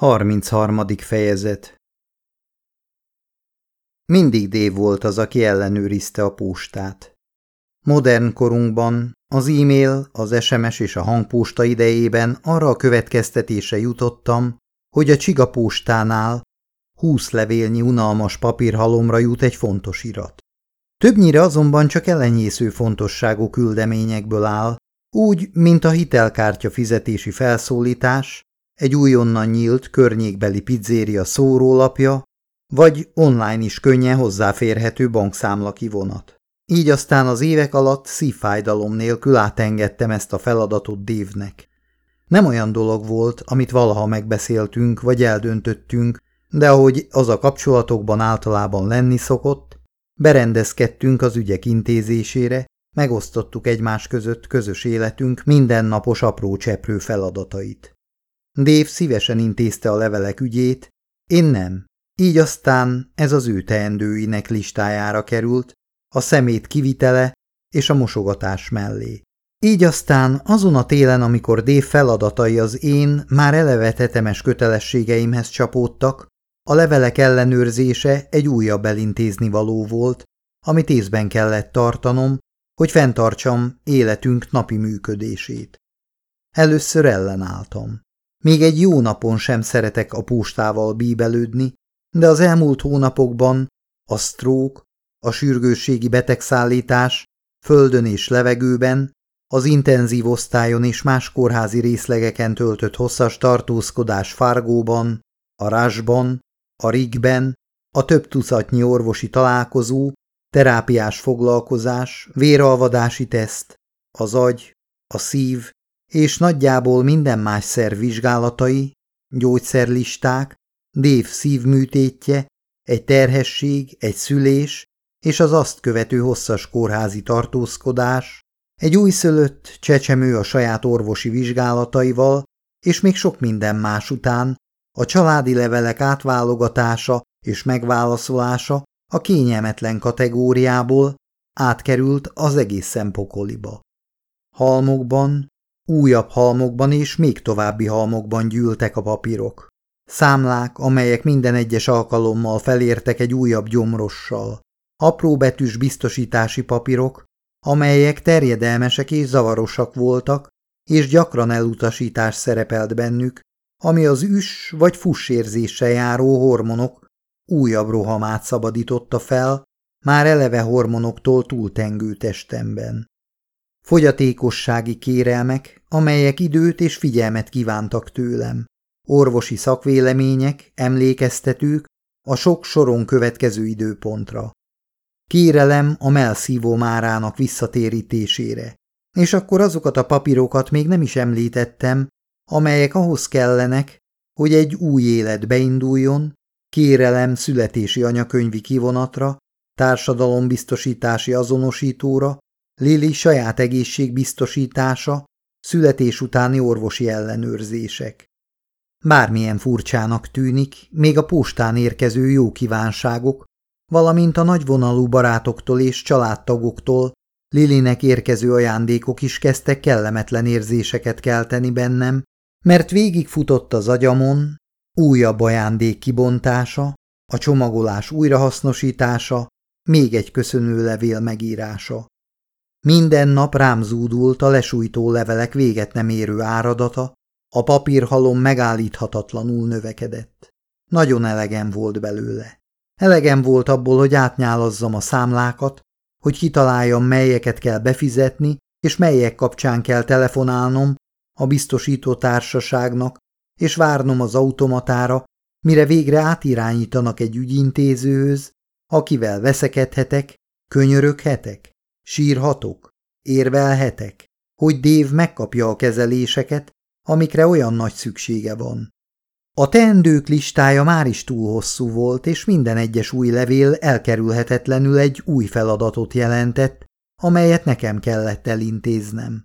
33. fejezet Mindig Dév volt az, aki ellenőrizte a postát. Modern korunkban az e-mail, az SMS és a hangposta idejében arra a következtetése jutottam, hogy a csigapóstánál húsz levélnyi unalmas papírhalomra jut egy fontos irat. Többnyire azonban csak ellenyésző fontosságú küldeményekből áll, úgy, mint a hitelkártya fizetési felszólítás, egy újonnan nyílt környékbeli pizzéria szórólapja, vagy online is könnyen hozzáférhető bankszámla kivonat. Így aztán az évek alatt szívfájdalom nélkül átengedtem ezt a feladatot Dévnek. Nem olyan dolog volt, amit valaha megbeszéltünk vagy eldöntöttünk, de ahogy az a kapcsolatokban általában lenni szokott, berendezkedtünk az ügyek intézésére, megosztottuk egymás között közös életünk mindennapos apró cseprő feladatait. Dév szívesen intézte a levelek ügyét, én nem. Így aztán ez az ő teendőinek listájára került, a szemét kivitele és a mosogatás mellé. Így aztán azon a télen, amikor Dév feladatai az én már eleve tetemes kötelességeimhez csapódtak, a levelek ellenőrzése egy újabb elintézni való volt, amit észben kellett tartanom, hogy fenntartsam életünk napi működését. Először ellenálltam. Még egy jó napon sem szeretek a postával bíbelődni, de az elmúlt hónapokban a sztrók, a sürgősségi betegszállítás, földön és levegőben, az intenzív osztályon és más kórházi részlegeken töltött hosszas tartózkodás Fargóban, a Rásban, a Rigben, a több tucatnyi orvosi találkozó, terápiás foglalkozás, véralvadási teszt, az agy, a szív és nagyjából minden más szerv vizsgálatai, gyógyszerlisták, Dév szívműtétje, egy terhesség, egy szülés és az azt követő hosszas kórházi tartózkodás, egy újszülött csecsemő a saját orvosi vizsgálataival, és még sok minden más után, a családi levelek átválogatása és megválaszolása a kényelmetlen kategóriából átkerült az egészen pokoliba. Halmokban, Újabb halmokban és még további halmokban gyűltek a papírok. Számlák, amelyek minden egyes alkalommal felértek egy újabb gyomrossal. Apró betűs biztosítási papírok, amelyek terjedelmesek és zavarosak voltak, és gyakran elutasítás szerepelt bennük, ami az üs vagy fuss járó hormonok újabb rohamát szabadította fel, már eleve hormonoktól túltengő testemben. Fogyatékossági kérelmek, amelyek időt és figyelmet kívántak tőlem. Orvosi szakvélemények, emlékeztetők a sok soron következő időpontra. Kérelem a melszívó márának visszatérítésére. És akkor azokat a papírokat még nem is említettem, amelyek ahhoz kellenek, hogy egy új élet beinduljon, kérelem születési anyakönyvi kivonatra, társadalombiztosítási azonosítóra, Lili saját egészségbiztosítása, születés utáni orvosi ellenőrzések. Bármilyen furcsának tűnik, még a postán érkező jó kívánságok, valamint a nagyvonalú barátoktól és családtagoktól Lilinek érkező ajándékok is kezdtek kellemetlen érzéseket kelteni bennem, mert végigfutott az agyamon újabb ajándék kibontása, a csomagolás újrahasznosítása, még egy köszönőlevél megírása. Minden nap rám zúdult a lesújtó levelek véget nem érő áradata, a papírhalom megállíthatatlanul növekedett. Nagyon elegem volt belőle. Elegem volt abból, hogy átnyálazzam a számlákat, hogy kitaláljam, melyeket kell befizetni, és melyek kapcsán kell telefonálnom a biztosító társaságnak, és várnom az automatára, mire végre átirányítanak egy ügyintézőhöz, akivel veszekedhetek, könyöröghetek. Sírhatok? Érvelhetek? Hogy Dév megkapja a kezeléseket, amikre olyan nagy szüksége van. A teendők listája már is túl hosszú volt, és minden egyes új levél elkerülhetetlenül egy új feladatot jelentett, amelyet nekem kellett elintéznem.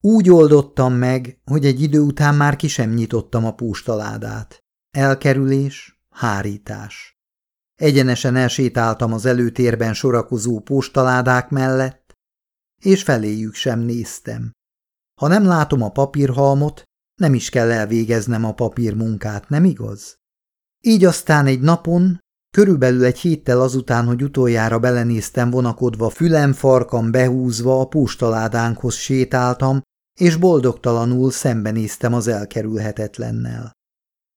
Úgy oldottam meg, hogy egy idő után már ki sem nyitottam a pústaládát. Elkerülés, hárítás. Egyenesen elsétáltam az előtérben sorakozó postaládák mellett, és feléjük sem néztem. Ha nem látom a papírhalmot, nem is kell elvégeznem a papírmunkát, nem igaz? Így aztán egy napon, körülbelül egy héttel azután, hogy utoljára belenéztem vonakodva, fülem farkam behúzva a postaládánkhoz sétáltam, és boldogtalanul szembenéztem az elkerülhetetlennel.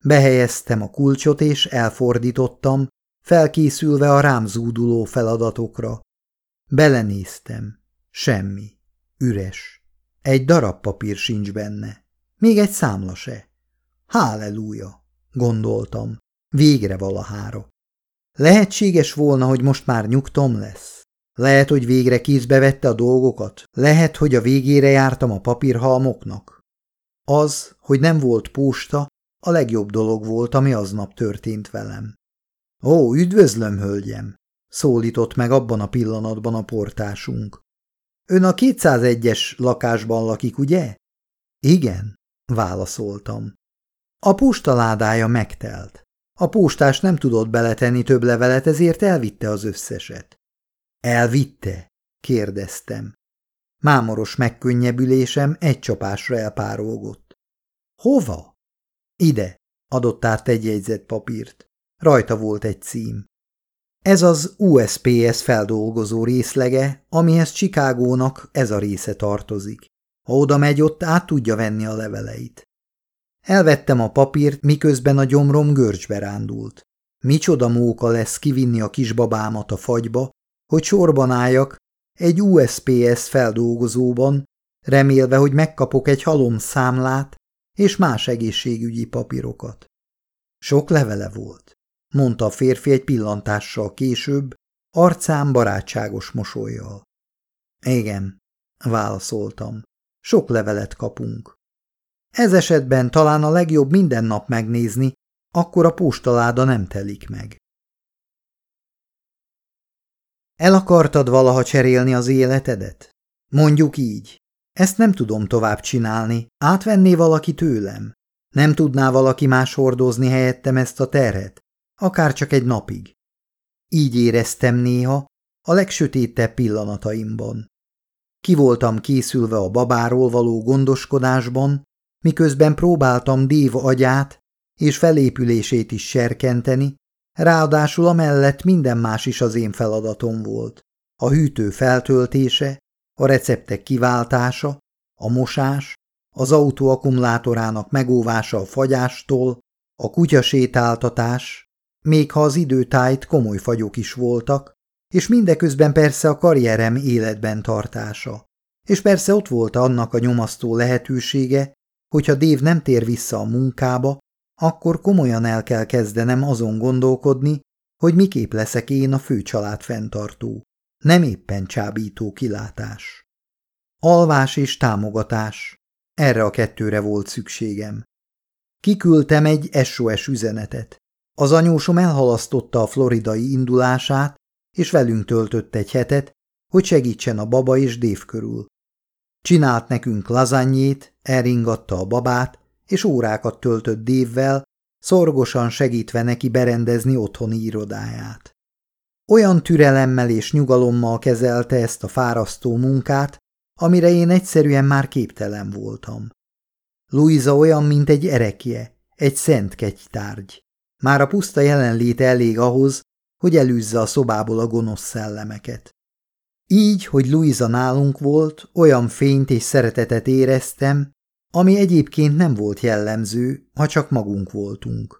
Behelyeztem a kulcsot, és elfordítottam, felkészülve a rám zúduló feladatokra. Belenéztem. Semmi. Üres. Egy darab papír sincs benne. Még egy számla se. Halleluja, gondoltam. Végre valahára. Lehetséges volna, hogy most már nyugtom lesz. Lehet, hogy végre kézbe vette a dolgokat. Lehet, hogy a végére jártam a papírhalmoknak. Az, hogy nem volt posta, a legjobb dolog volt, ami aznap történt velem. Ó, üdvözlöm, hölgyem! szólított meg abban a pillanatban a portásunk. Ön a 201-es lakásban lakik, ugye? Igen, válaszoltam. A postaládája megtelt. A postás nem tudott beletenni több levelet, ezért elvitte az összeset. Elvitte? kérdeztem. Mámoros megkönnyebbülésem egy csapásra elpárolgott. Hova? Ide, adott át egy jegyzett papírt. Rajta volt egy cím. Ez az USPS feldolgozó részlege, amihez Chicagónak ez a része tartozik. Ha oda megy, ott át tudja venni a leveleit. Elvettem a papírt, miközben a gyomrom görcsbe rándult. Micsoda móka lesz kivinni a kisbabámat a fagyba, hogy sorban álljak egy USPS feldolgozóban, remélve, hogy megkapok egy halom számlát és más egészségügyi papírokat. Sok levele volt, mondta a férfi egy pillantással később, arcán barátságos mosolyjal. Igen, válaszoltam, sok levelet kapunk. Ez esetben talán a legjobb minden nap megnézni, akkor a postaláda nem telik meg. El akartad valaha cserélni az életedet? Mondjuk így. Ezt nem tudom tovább csinálni, átvenné valaki tőlem. Nem tudná valaki más hordozni helyettem ezt a terhet, akár csak egy napig. Így éreztem néha, a legsötétebb pillanataimban. Ki voltam készülve a babáról való gondoskodásban, miközben próbáltam Dév agyát és felépülését is serkenteni, ráadásul amellett minden más is az én feladatom volt. A hűtő feltöltése, a receptek kiváltása, a mosás, az autó akkumulátorának megóvása a fagyástól, a kutyasétáltatás, még ha az időtájt komoly fagyok is voltak, és mindeközben persze a karrierem életben tartása. És persze ott volt annak a nyomasztó lehetősége, hogyha Dév nem tér vissza a munkába, akkor komolyan el kell kezdenem azon gondolkodni, hogy miképp leszek én a főcsalád fenntartó. Nem éppen csábító kilátás. Alvás és támogatás. Erre a kettőre volt szükségem. Kiküldtem egy SOS üzenetet. Az anyósom elhalasztotta a floridai indulását, és velünk töltött egy hetet, hogy segítsen a baba és Dév körül. Csinált nekünk lazanyét, elringatta a babát, és órákat töltött Dévvel, szorgosan segítve neki berendezni otthoni irodáját. Olyan türelemmel és nyugalommal kezelte ezt a fárasztó munkát, amire én egyszerűen már képtelen voltam. Luisa olyan, mint egy erekje, egy szent kegytárgy. Már a puszta jelenléte elég ahhoz, hogy elűzze a szobából a gonosz szellemeket. Így, hogy Luisa nálunk volt, olyan fényt és szeretetet éreztem, ami egyébként nem volt jellemző, ha csak magunk voltunk.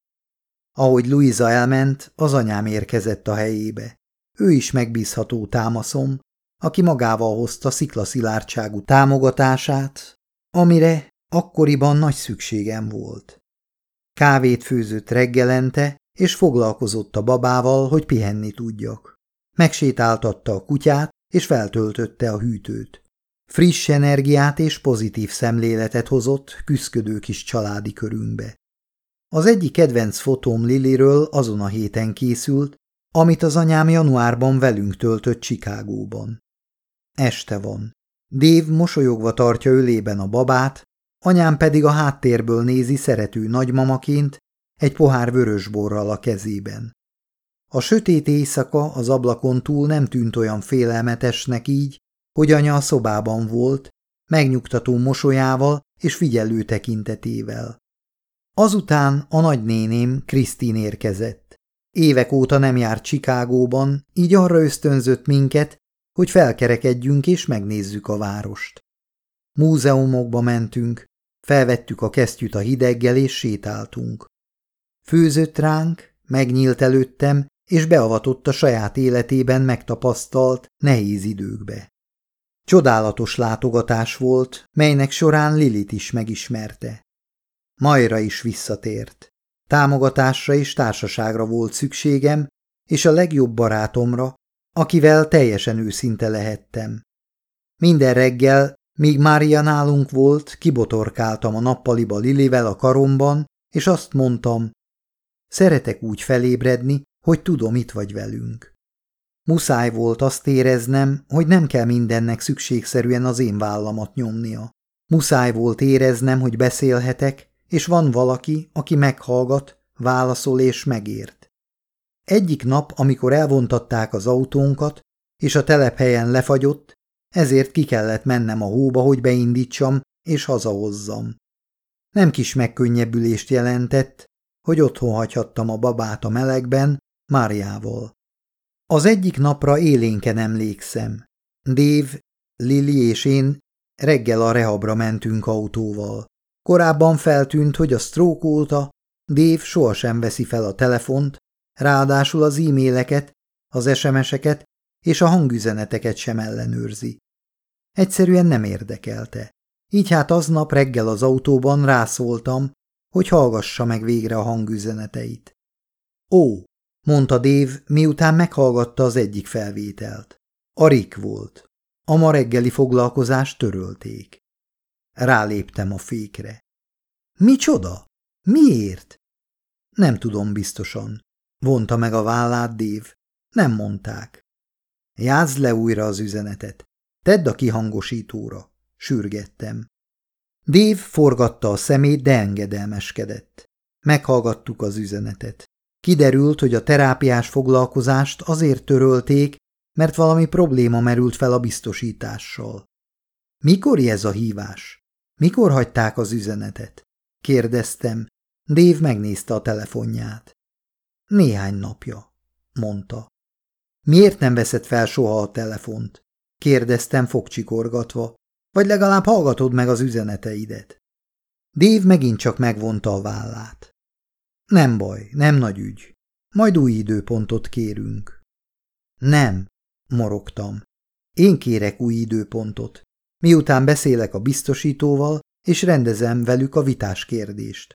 Ahogy Luisa elment, az anyám érkezett a helyébe. Ő is megbízható támaszom, aki magával hozta sziklaszilárdságú támogatását, amire akkoriban nagy szükségem volt. Kávét főzött reggelente, és foglalkozott a babával, hogy pihenni tudjak. Megsétáltatta a kutyát, és feltöltötte a hűtőt. Friss energiát és pozitív szemléletet hozott küszködő kis családi körünkbe. Az egyik kedvenc fotóm Liliről azon a héten készült, amit az anyám januárban velünk töltött Csikágóban. Este van. Dév mosolyogva tartja ölében a babát, anyám pedig a háttérből nézi szerető nagymamaként egy pohár vörösborral a kezében. A sötét éjszaka az ablakon túl nem tűnt olyan félelmetesnek így, hogy anya a szobában volt, megnyugtató mosolyával és figyelő tekintetével. Azután a nagynéném Krisztin érkezett. Évek óta nem járt Csikágóban, így arra ösztönzött minket, hogy felkerekedjünk és megnézzük a várost. Múzeumokba mentünk, felvettük a kesztyűt a hideggel és sétáltunk. Főzött ránk, megnyílt előttem, és beavatott a saját életében megtapasztalt nehéz időkbe. Csodálatos látogatás volt, melynek során Lilit is megismerte. Majra is visszatért. Támogatásra és társaságra volt szükségem, és a legjobb barátomra, akivel teljesen őszinte lehettem. Minden reggel, míg Mária nálunk volt, kibotorkáltam a nappaliba Lilivel a karomban, és azt mondtam, szeretek úgy felébredni, hogy tudom, itt vagy velünk. Muszáj volt azt éreznem, hogy nem kell mindennek szükségszerűen az én vállamat nyomnia. Muszáj volt éreznem, hogy beszélhetek, és van valaki, aki meghallgat, válaszol és megért. Egyik nap, amikor elvontatták az autónkat, és a telephelyen lefagyott, ezért ki kellett mennem a hóba, hogy beindítsam és hazahozzam. Nem kis megkönnyebbülést jelentett, hogy otthon hagyhattam a babát a melegben, Máriával. Az egyik napra élénken emlékszem. Dave, Lili és én reggel a rehabra mentünk autóval. Korábban feltűnt, hogy a stroke óta Dave sohasem veszi fel a telefont, ráadásul az e-maileket, az SMS-eket és a hangüzeneteket sem ellenőrzi. Egyszerűen nem érdekelte. Így hát aznap reggel az autóban rászóltam, hogy hallgassa meg végre a hangüzeneteit. Ó, mondta Dave, miután meghallgatta az egyik felvételt. A Rick volt. A ma reggeli foglalkozást törölték. Ráléptem a fékre. Micsoda? Miért? Nem tudom biztosan. Vonta meg a vállát Dave. Nem mondták. Játszd le újra az üzenetet. Tedd a kihangosítóra. Sürgettem. Dave forgatta a szemét, de engedelmeskedett. Meghallgattuk az üzenetet. Kiderült, hogy a terápiás foglalkozást azért törölték, mert valami probléma merült fel a biztosítással. Mikor ez a hívás? Mikor hagyták az üzenetet? Kérdeztem. Dave megnézte a telefonját. Néhány napja, mondta. Miért nem veszed fel soha a telefont? Kérdeztem fogcsikorgatva. Vagy legalább hallgatod meg az üzeneteidet. Dave megint csak megvonta a vállát. Nem baj, nem nagy ügy. Majd új időpontot kérünk. Nem, morogtam. Én kérek új időpontot. Miután beszélek a biztosítóval, és rendezem velük a vitás kérdést.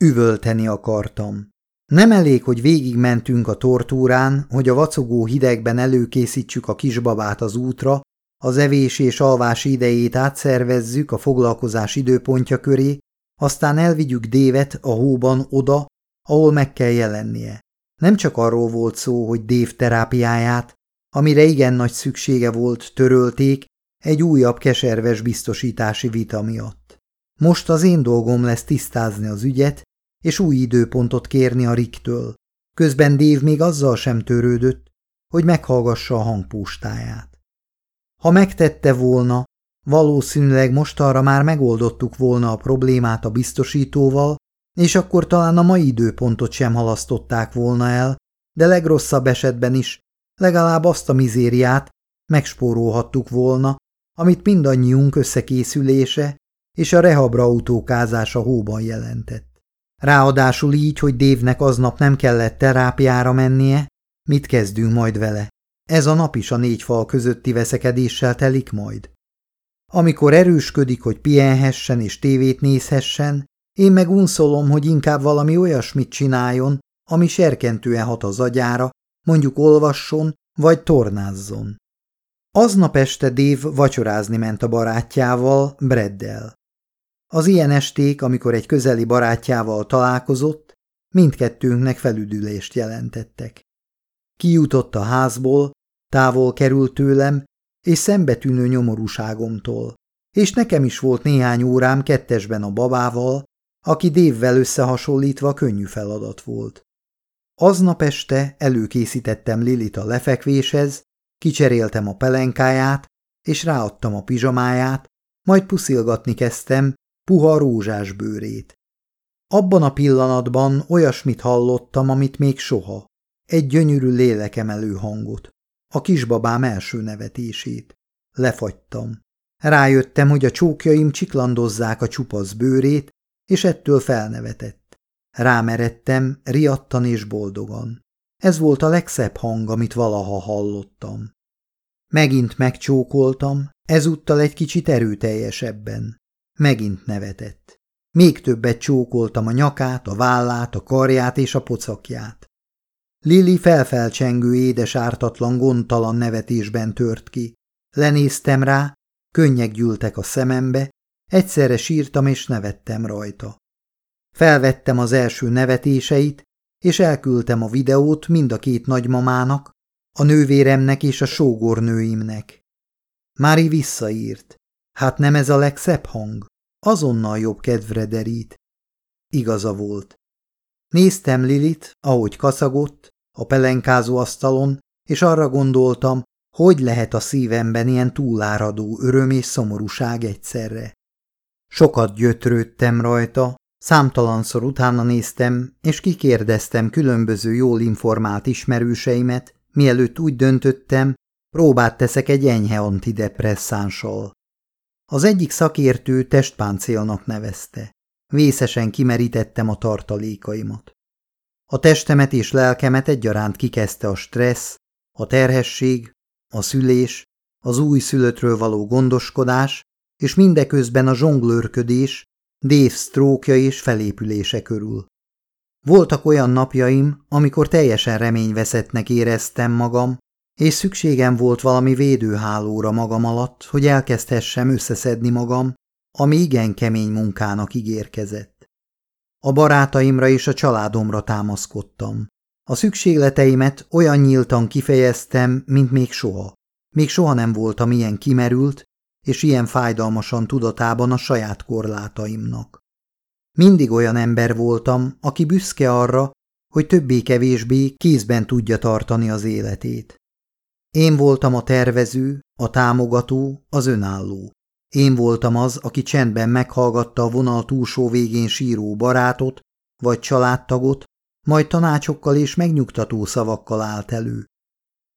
Üvölteni akartam. Nem elég, hogy végigmentünk a tortúrán, hogy a vacogó hidegben előkészítsük a kisbabát az útra, az evés és alvás idejét átszervezzük a foglalkozás időpontja köré, aztán elvigyük Dévet a hóban oda, ahol meg kell jelennie. Nem csak arról volt szó, hogy Dév terápiáját, amire igen nagy szüksége volt, törölték egy újabb keserves biztosítási vita miatt. Most az én dolgom lesz tisztázni az ügyet, és új időpontot kérni a Riktől. Közben Dév még azzal sem törődött, hogy meghallgassa a hangpústáját. Ha megtette volna, valószínűleg mostanra már megoldottuk volna a problémát a biztosítóval, és akkor talán a mai időpontot sem halasztották volna el, de legrosszabb esetben is legalább azt a mizériát megspórolhattuk volna, amit mindannyiunk összekészülése és a rehabra autókázása hóban jelentett. Ráadásul így, hogy Dévnek aznap nem kellett terápiára mennie, mit kezdünk majd vele? Ez a nap is a négy fal közötti veszekedéssel telik majd. Amikor erősködik, hogy pihenhessen és tévét nézhessen, én meg unszolom, hogy inkább valami olyasmit csináljon, ami serkentően hat az agyára, mondjuk olvasson vagy tornázzon. Aznap este Dave vacsorázni ment a barátjával, Breddel. Az ilyen esték, amikor egy közeli barátjával találkozott, mindkettőnknek felüdülést jelentettek. Kijutott a házból, távol került tőlem, és szembetűnő nyomorúságomtól, és nekem is volt néhány órám kettesben a babával, aki dévvel összehasonlítva könnyű feladat volt. Aznap este előkészítettem Lilit a lefekvéshez, kicseréltem a pelenkáját, és ráadtam a pizsamáját, majd puszilgatni kezdtem, puha rózsás bőrét. Abban a pillanatban olyasmit hallottam, amit még soha. Egy gyönyörű lélekemelő hangot. A kisbabám első nevetését. Lefagytam. Rájöttem, hogy a csókjaim csiklandozzák a csupasz bőrét, és ettől felnevetett. Rámeredtem, riadtan és boldogan. Ez volt a legszebb hang, amit valaha hallottam. Megint megcsókoltam, ezúttal egy kicsit erőteljesebben. Megint nevetett. Még többet csókoltam a nyakát, a vállát, a karját és a pocakját. Lili felfelcsengő édes ártatlan gondtalan nevetésben tört ki. Lenéztem rá, könnyek gyűltek a szemembe, egyszerre sírtam és nevettem rajta. Felvettem az első nevetéseit, és elküldtem a videót mind a két nagymamának, a nővéremnek és a sógornőimnek. Mári visszaírt. Hát nem ez a legszebb hang? Azonnal jobb kedvre derít. Igaza volt. Néztem Lilit, ahogy kaszagott, a pelenkázó asztalon, és arra gondoltam, hogy lehet a szívemben ilyen túláradó öröm és szomorúság egyszerre. Sokat gyötrődtem rajta, számtalanszor utána néztem, és kikérdeztem különböző jól informált ismerőseimet, mielőtt úgy döntöttem, próbát teszek egy enyhe antidepresszánssal. Az egyik szakértő testpáncélnak nevezte. Vészesen kimerítettem a tartalékaimat. A testemet és lelkemet egyaránt kikezdte a stressz, a terhesség, a szülés, az új szülöttről való gondoskodás, és mindeközben a zsonglőrködés, Dave sztrókja és felépülése körül. Voltak olyan napjaim, amikor teljesen reményveszettnek éreztem magam, és szükségem volt valami védőhálóra magam alatt, hogy elkezdhessem összeszedni magam, ami igen kemény munkának ígérkezett. A barátaimra és a családomra támaszkodtam. A szükségleteimet olyan nyíltan kifejeztem, mint még soha. Még soha nem voltam ilyen kimerült, és ilyen fájdalmasan tudatában a saját korlátaimnak. Mindig olyan ember voltam, aki büszke arra, hogy többé-kevésbé kézben tudja tartani az életét. Én voltam a tervező, a támogató, az önálló. Én voltam az, aki csendben meghallgatta a vonal túlsó végén síró barátot vagy családtagot, majd tanácsokkal és megnyugtató szavakkal állt elő.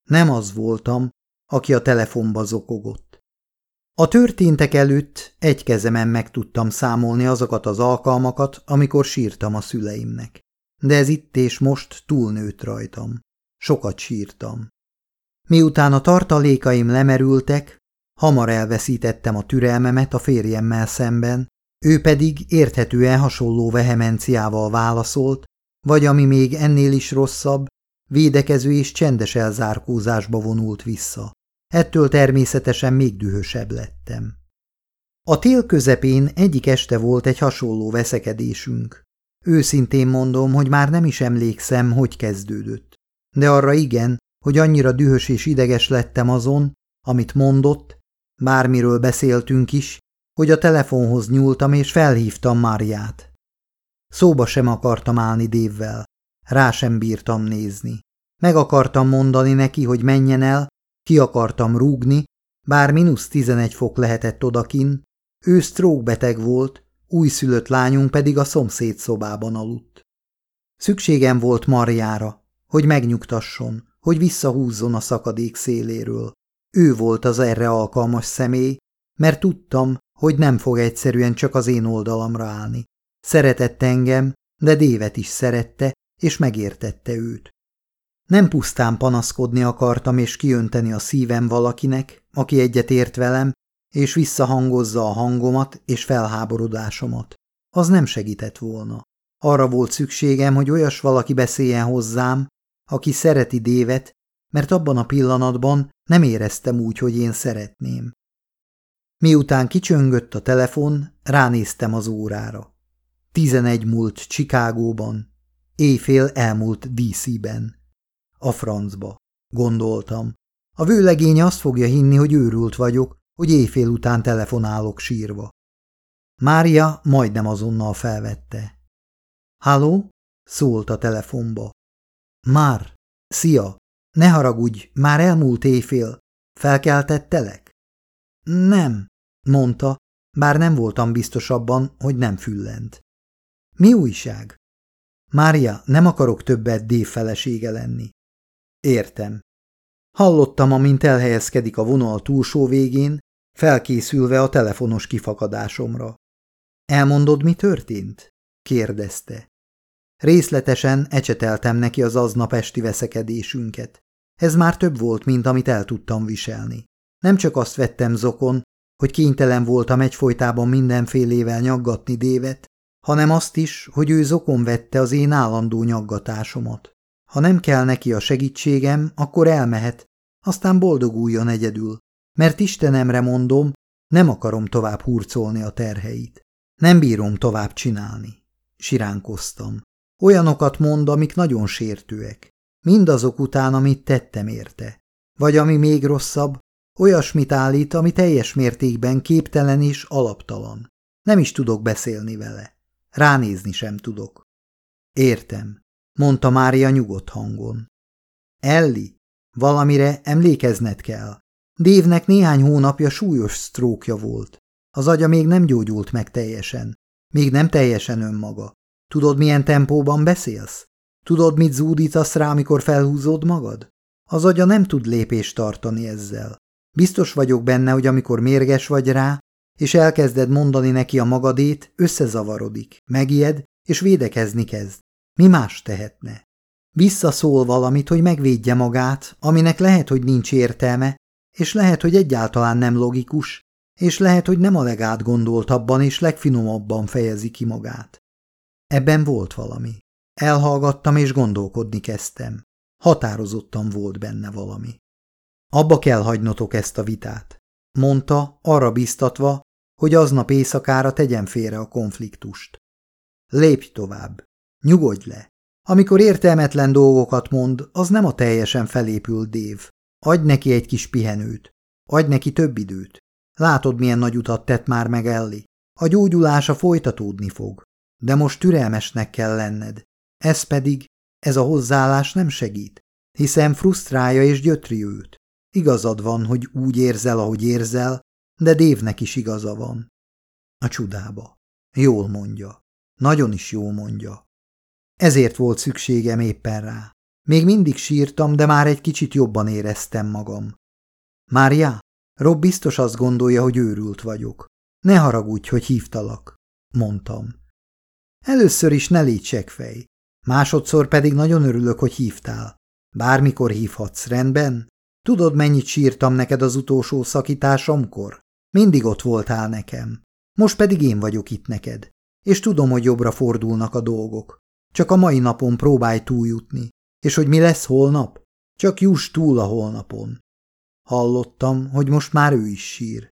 Nem az voltam, aki a telefonba zokogott. A történtek előtt egy kezemen meg tudtam számolni azokat az alkalmakat, amikor sírtam a szüleimnek. De ez itt és most túlnőtt rajtam. Sokat sírtam. Miután a tartalékaim lemerültek, hamar elveszítettem a türelmemet a férjemmel szemben, ő pedig érthetően hasonló vehemenciával válaszolt, vagy ami még ennél is rosszabb, védekező és csendes elzárkózásba vonult vissza. Ettől természetesen még dühösebb lettem. A tél közepén egyik este volt egy hasonló veszekedésünk. Őszintén mondom, hogy már nem is emlékszem, hogy kezdődött. De arra igen, hogy annyira dühös és ideges lettem azon, amit mondott, bármiről beszéltünk is, hogy a telefonhoz nyúltam és felhívtam Máriát. Szóba sem akartam állni Dévvel, rá sem bírtam nézni. Meg akartam mondani neki, hogy menjen el, ki akartam rúgni, bár mínusz tizenegy fok lehetett odakin, ő beteg volt, újszülött lányunk pedig a szomszéd szobában aludt. Szükségem volt Marjára, hogy megnyugtasson, hogy visszahúzzon a szakadék széléről. Ő volt az erre alkalmas személy, mert tudtam, hogy nem fog egyszerűen csak az én oldalamra állni. Szeretett engem, de Dévet is szerette, és megértette őt. Nem pusztán panaszkodni akartam és kiönteni a szívem valakinek, aki egyet ért velem, és visszahangozza a hangomat és felháborodásomat. Az nem segített volna. Arra volt szükségem, hogy olyas valaki beszéljen hozzám, aki szereti Dévet, mert abban a pillanatban nem éreztem úgy, hogy én szeretném. Miután kicsöngött a telefon, ránéztem az órára. Tizenegy múlt Csikágóban, éjfél elmúlt DC-ben. A francba, gondoltam. A vőlegény azt fogja hinni, hogy őrült vagyok, hogy éjfél után telefonálok sírva. Mária majdnem azonnal felvette. Halló? szólt a telefonba. Már, szia, ne haragudj, már elmúlt éjfél. Felkeltettelek? Nem, mondta, bár nem voltam biztos abban, hogy nem füllent. Mi újság? Mária, nem akarok többet Dave felesége lenni. Értem. Hallottam, amint elhelyezkedik a vonal túlsó végén, felkészülve a telefonos kifakadásomra. Elmondod, mi történt? kérdezte. Részletesen ecseteltem neki az aznap esti veszekedésünket. Ez már több volt, mint amit el tudtam viselni. Nem csak azt vettem zokon, hogy kénytelen voltam egyfolytában mindenfélével nyaggatni Dévet, hanem azt is, hogy ő zokon vette az én állandó nyaggatásomat. Ha nem kell neki a segítségem, akkor elmehet, aztán boldoguljon egyedül, mert Istenemre mondom, nem akarom tovább hurcolni a terheit. Nem bírom tovább csinálni. Siránkoztam. Olyanokat mond, amik nagyon sértőek. Mindazok után, amit tettem érte. Vagy ami még rosszabb, olyasmit állít, ami teljes mértékben képtelen és alaptalan. Nem is tudok beszélni vele. Ránézni sem tudok. Értem, mondta Mária nyugodt hangon. Elli, valamire emlékezned kell. Dévnek néhány hónapja súlyos sztrókja volt. Az agya még nem gyógyult meg teljesen. Még nem teljesen önmaga. Tudod, milyen tempóban beszélsz? Tudod, mit zúdítasz rá, amikor felhúzod magad? Az agya nem tud lépést tartani ezzel. Biztos vagyok benne, hogy amikor mérges vagy rá, és elkezded mondani neki a magadét, összezavarodik, megijed, és védekezni kezd. Mi más tehetne? Visszaszól valamit, hogy megvédje magát, aminek lehet, hogy nincs értelme, és lehet, hogy egyáltalán nem logikus, és lehet, hogy nem a legátgondoltabban és legfinomabban fejezi ki magát. Ebben volt valami. Elhallgattam és gondolkodni kezdtem. Határozottan volt benne valami. Abba kell hagynotok ezt a vitát, mondta, arra biztatva, hogy aznap éjszakára tegyen félre a konfliktust. Lépj tovább, nyugodj le. Amikor értelmetlen dolgokat mond, az nem a teljesen felépült dév. Adj neki egy kis pihenőt. Adj neki több időt. Látod, milyen nagy utat tett már meg Elli. A gyógyulása folytatódni fog. De most türelmesnek kell lenned. Ez pedig, ez a hozzáállás nem segít, hiszen frusztrálja és gyötri őt. Igazad van, hogy úgy érzel, ahogy érzel, de Dévnek is igaza van. A csudába. Jól mondja. Nagyon is jól mondja. Ezért volt szükségem éppen rá. Még mindig sírtam, de már egy kicsit jobban éreztem magam. Mária, Rob biztos azt gondolja, hogy őrült vagyok. Ne haragudj, hogy hívtalak, mondtam. Először is ne légy fej. Másodszor pedig nagyon örülök, hogy hívtál. Bármikor hívhatsz, rendben? Tudod, mennyit sírtam neked az utolsó szakításomkor? Mindig ott voltál nekem. Most pedig én vagyok itt neked. És tudom, hogy jobbra fordulnak a dolgok. Csak a mai napon próbálj túljutni. És hogy mi lesz holnap? Csak juss túl a holnapon. Hallottam, hogy most már ő is sír.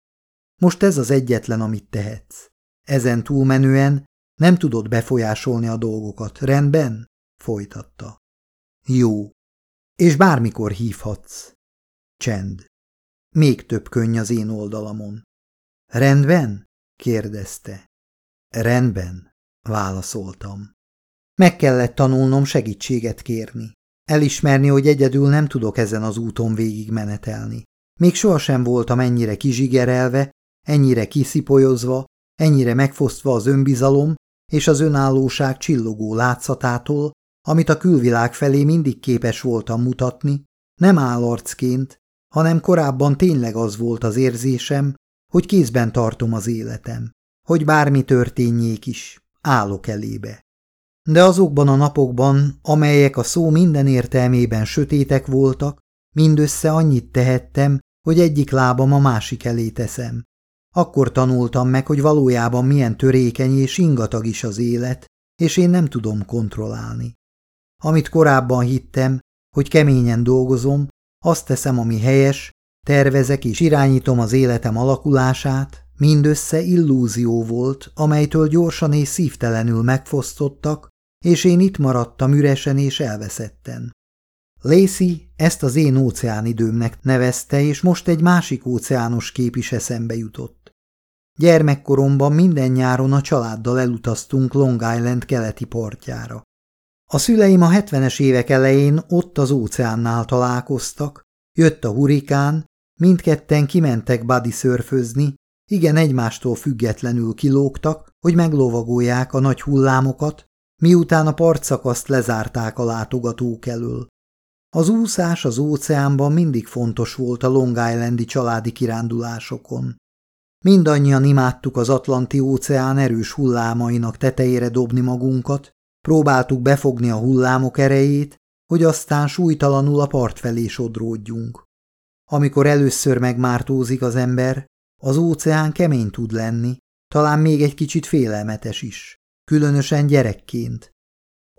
Most ez az egyetlen, amit tehetsz. Ezen túlmenően nem tudod befolyásolni a dolgokat, rendben? Folytatta. Jó. És bármikor hívhatsz. Csend. Még több könny az én oldalamon. Rendben? kérdezte. Rendben, válaszoltam. Meg kellett tanulnom segítséget kérni. Elismerni, hogy egyedül nem tudok ezen az úton végig menetelni. Még sohasem voltam ennyire kizsigerelve, ennyire kiszipolyozva, ennyire megfosztva az önbizalom és az önállóság csillogó látszatától, amit a külvilág felé mindig képes voltam mutatni, nem állarcként, hanem korábban tényleg az volt az érzésem, hogy kézben tartom az életem, hogy bármi történjék is, állok elébe. De azokban a napokban, amelyek a szó minden értelmében sötétek voltak, mindössze annyit tehettem, hogy egyik lábam a másik elé teszem. Akkor tanultam meg, hogy valójában milyen törékeny és ingatag is az élet, és én nem tudom kontrollálni. Amit korábban hittem, hogy keményen dolgozom, azt teszem, ami helyes, tervezek és irányítom az életem alakulását, mindössze illúzió volt, amelytől gyorsan és szívtelenül megfosztottak, és én itt maradtam üresen és elveszetten. Lacey ezt az én óceánidőmnek nevezte, és most egy másik óceános kép is eszembe jutott. Gyermekkoromban minden nyáron a családdal elutaztunk Long Island keleti partjára. A szüleim a hetvenes évek elején ott az óceánnál találkoztak, jött a hurikán, mindketten kimentek badi szörfözni, igen egymástól függetlenül kilógtak, hogy meglovagolják a nagy hullámokat, miután a partszakaszt lezárták a látogatók elől. Az úszás az óceánban mindig fontos volt a Long Islandi családi kirándulásokon. Mindannyian imádtuk az Atlanti óceán erős hullámainak tetejére dobni magunkat, próbáltuk befogni a hullámok erejét, hogy aztán súlytalanul a part felé sodródjunk. Amikor először megmártózik az ember, az óceán kemény tud lenni, talán még egy kicsit félelmetes is, különösen gyerekként.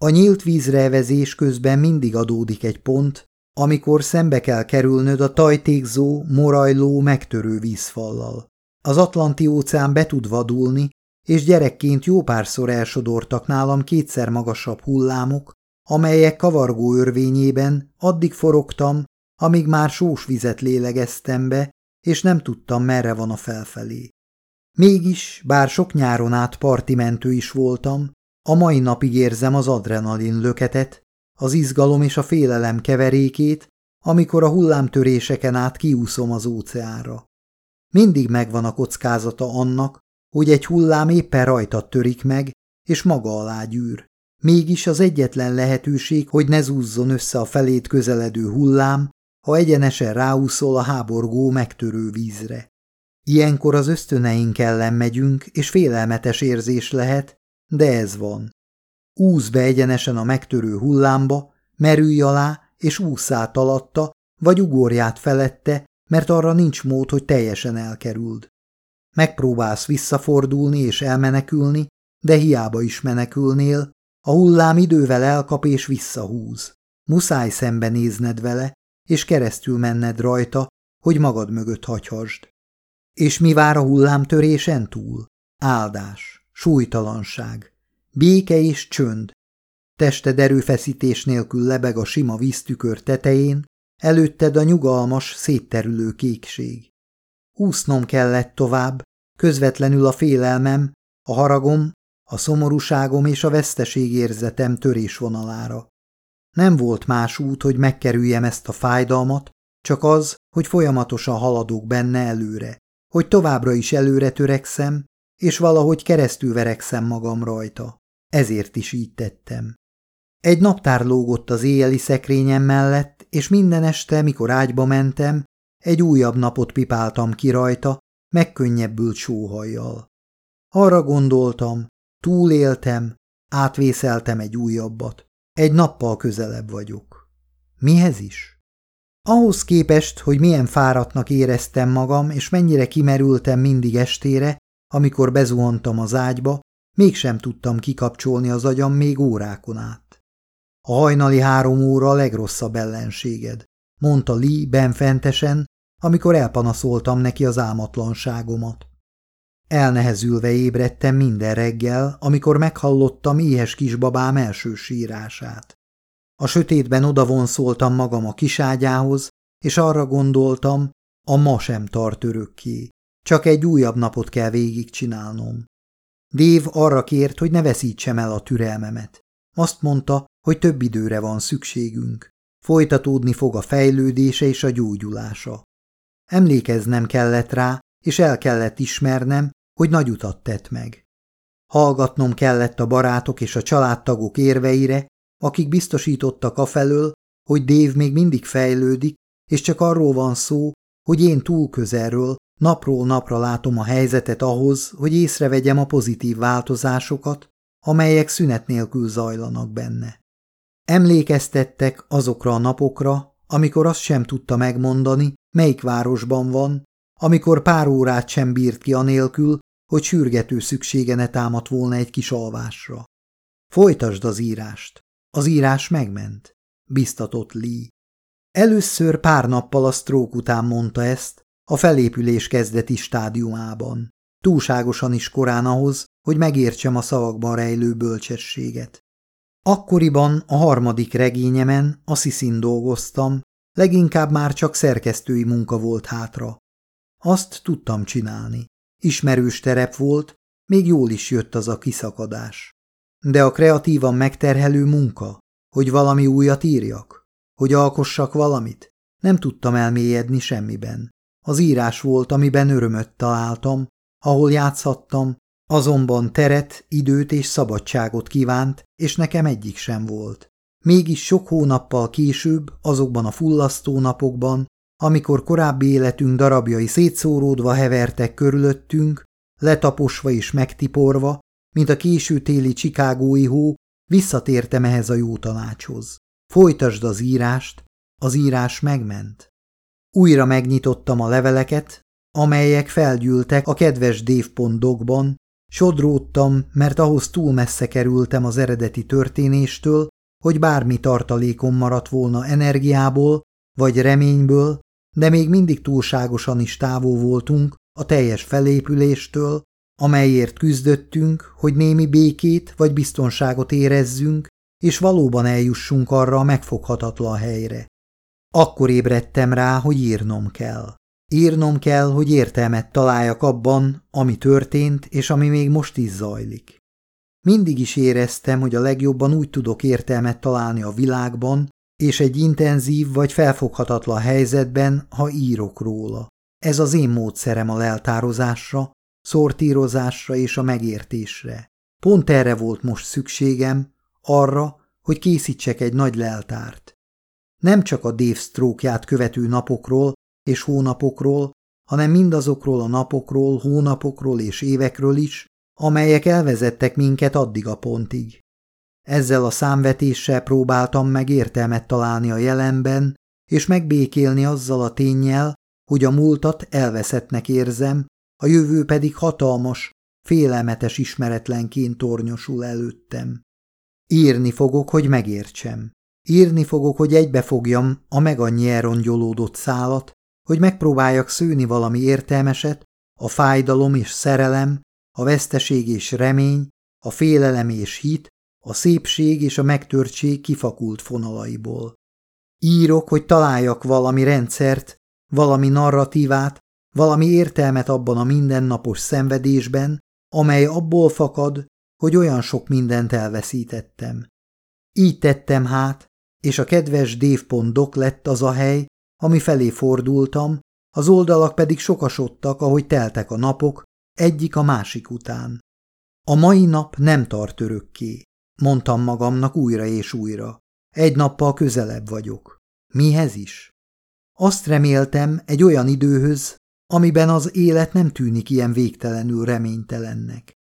A nyílt vízre evezés közben mindig adódik egy pont, amikor szembe kell kerülnöd a tajtékzó, morajló, megtörő vízfallal. Az Atlanti óceán be tud vadulni, és gyerekként jó párszor elsodortak nálam kétszer magasabb hullámok, amelyek kavargó örvényében addig forogtam, amíg már sós vizet lélegeztem be, és nem tudtam, merre van a felfelé. Mégis, bár sok nyáron át partimentő is voltam, a mai napig érzem az adrenalin löketet, az izgalom és a félelem keverékét, amikor a hullámtöréseken át kiúszom az óceánra. Mindig megvan a kockázata annak, hogy egy hullám éppen rajta törik meg, és maga alá gyűr. Mégis az egyetlen lehetőség, hogy ne zúzzon össze a felét közeledő hullám, ha egyenesen ráúszol a háborgó megtörő vízre. Ilyenkor az ösztöneink ellen megyünk, és félelmetes érzés lehet, de ez van. Úsz be egyenesen a megtörő hullámba, merülj alá, és úsz át alatta, vagy ugorját felette, mert arra nincs mód, hogy teljesen elkerüld. Megpróbálsz visszafordulni és elmenekülni, de hiába is menekülnél, a hullám idővel elkap és visszahúz. Muszáj szembenézned vele, és keresztül menned rajta, hogy magad mögött hagyhasd. És mi vár a hullámtörésen túl? Áldás, súlytalanság, béke és csönd. Tested erőfeszítés nélkül lebeg a sima víztükör tetején, előtted a nyugalmas, szétterülő kékség. Úsznom kellett tovább, közvetlenül a félelmem, a haragom, a szomorúságom és a veszteségérzetem törésvonalára. Nem volt más út, hogy megkerüljem ezt a fájdalmat, csak az, hogy folyamatosan haladok benne előre, hogy továbbra is előre törekszem, és valahogy keresztül verekszem magam rajta. Ezért is így tettem. Egy naptár lógott az éjjeli szekrényem mellett, és minden este, mikor ágyba mentem, egy újabb napot pipáltam ki rajta, megkönnyebbült sóhajjal. Arra gondoltam, túléltem, átvészeltem egy újabbat. Egy nappal közelebb vagyok. Mihez is? Ahhoz képest, hogy milyen fáradtnak éreztem magam, és mennyire kimerültem mindig estére, amikor bezuhantam az ágyba, mégsem tudtam kikapcsolni az agyam még órákon át. A hajnali három óra a legrosszabb ellenséged, mondta Lee benfentesen, amikor elpanaszoltam neki az álmatlanságomat. Elnehezülve ébredtem minden reggel, amikor meghallottam éhes kisbabám első sírását. A sötétben odavonszoltam magam a kiságyához, és arra gondoltam, a ma sem tart örökké. Csak egy újabb napot kell végigcsinálnom. Dév arra kért, hogy ne veszítsem el a türelmemet. Azt mondta, hogy több időre van szükségünk. Folytatódni fog a fejlődése és a gyógyulása. Emlékeznem kellett rá, és el kellett ismernem, hogy nagy utat tett meg. Hallgatnom kellett a barátok és a családtagok érveire, akik biztosítottak afelől, hogy Dév még mindig fejlődik, és csak arról van szó, hogy én túl közelről, napról napra látom a helyzetet ahhoz, hogy észrevegyem a pozitív változásokat, amelyek szünet nélkül zajlanak benne. Emlékeztettek azokra a napokra, amikor azt sem tudta megmondani, melyik városban van, amikor pár órát sem bírt ki anélkül, hogy sürgető szüksége ne támadt volna egy kis alvásra. Folytasd az írást. Az írás megment, biztatott Lee. Először pár nappal a sztrók után mondta ezt, a felépülés kezdeti stádiumában. Túlságosan is korán ahhoz, hogy megértsem a szavakban rejlő bölcsességet. Akkoriban a harmadik regényemen, a Sziszin dolgoztam, leginkább már csak szerkesztői munka volt hátra. Azt tudtam csinálni. Ismerős terep volt, még jól is jött az a kiszakadás. De a kreatívan megterhelő munka, hogy valami újat írjak, hogy alkossak valamit, nem tudtam elmélyedni semmiben. Az írás volt, amiben örömöt találtam, ahol játszhattam, azonban teret, időt és szabadságot kívánt, és nekem egyik sem volt. Mégis sok hónappal később, azokban a fullasztó napokban, amikor korábbi életünk darabjai szétszóródva hevertek körülöttünk, letaposva és megtiporva, mint a késő téli csikágói hó, visszatértem ehhez a jó tanácshoz. Folytasd az írást, az írás megment. Újra megnyitottam a leveleket, amelyek felgyűltek a kedves dévpontokban, sodródtam, mert ahhoz túl messze kerültem az eredeti történéstől, hogy bármi tartalékom maradt volna energiából vagy reményből, de még mindig túlságosan is távol voltunk a teljes felépüléstől, amelyért küzdöttünk, hogy némi békét vagy biztonságot érezzünk, és valóban eljussunk arra a megfoghatatlan helyre. Akkor ébredtem rá, hogy írnom kell. Írnom kell, hogy értelmet találjak abban, ami történt, és ami még most is zajlik. Mindig is éreztem, hogy a legjobban úgy tudok értelmet találni a világban, és egy intenzív vagy felfoghatatlan helyzetben, ha írok róla. Ez az én módszerem a leltározásra, szortírozásra és a megértésre. Pont erre volt most szükségem, arra, hogy készítsek egy nagy leltárt. Nem csak a Dave követő napokról és hónapokról, hanem mindazokról a napokról, hónapokról és évekről is, amelyek elvezettek minket addig a pontig. Ezzel a számvetéssel próbáltam meg értelmet találni a jelenben, és megbékélni azzal a tényjel, hogy a múltat elveszettnek érzem, a jövő pedig hatalmas, félelmetes ismeretlenként tornyosul előttem. Írni fogok, hogy megértsem. Írni fogok, hogy egybefogjam a meg annyi elrongyolódott szálat, hogy megpróbáljak szőni valami értelmeset, a fájdalom és szerelem, a veszteség és remény, a félelem és hit, a szépség és a megtörtség kifakult fonalaiból. Írok, hogy találjak valami rendszert, valami narratívát, valami értelmet abban a mindennapos szenvedésben, amely abból fakad, hogy olyan sok mindent elveszítettem. Így tettem hát, és a kedves dévpont lett az a hely, ami felé fordultam, az oldalak pedig sokasodtak, ahogy teltek a napok, egyik a másik után. A mai nap nem tart örökké, mondtam magamnak újra és újra. Egy nappal közelebb vagyok. Mihez is? Azt reméltem egy olyan időhöz, amiben az élet nem tűnik ilyen végtelenül reménytelennek.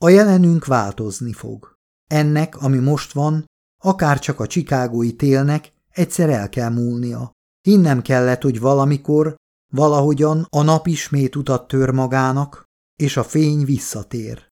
A jelenünk változni fog. Ennek, ami most van, akár csak a csikágói télnek, egyszer el kell múlnia. Hinnem kellett, hogy valamikor, valahogyan a nap ismét utat tör magának, és a fény visszatér.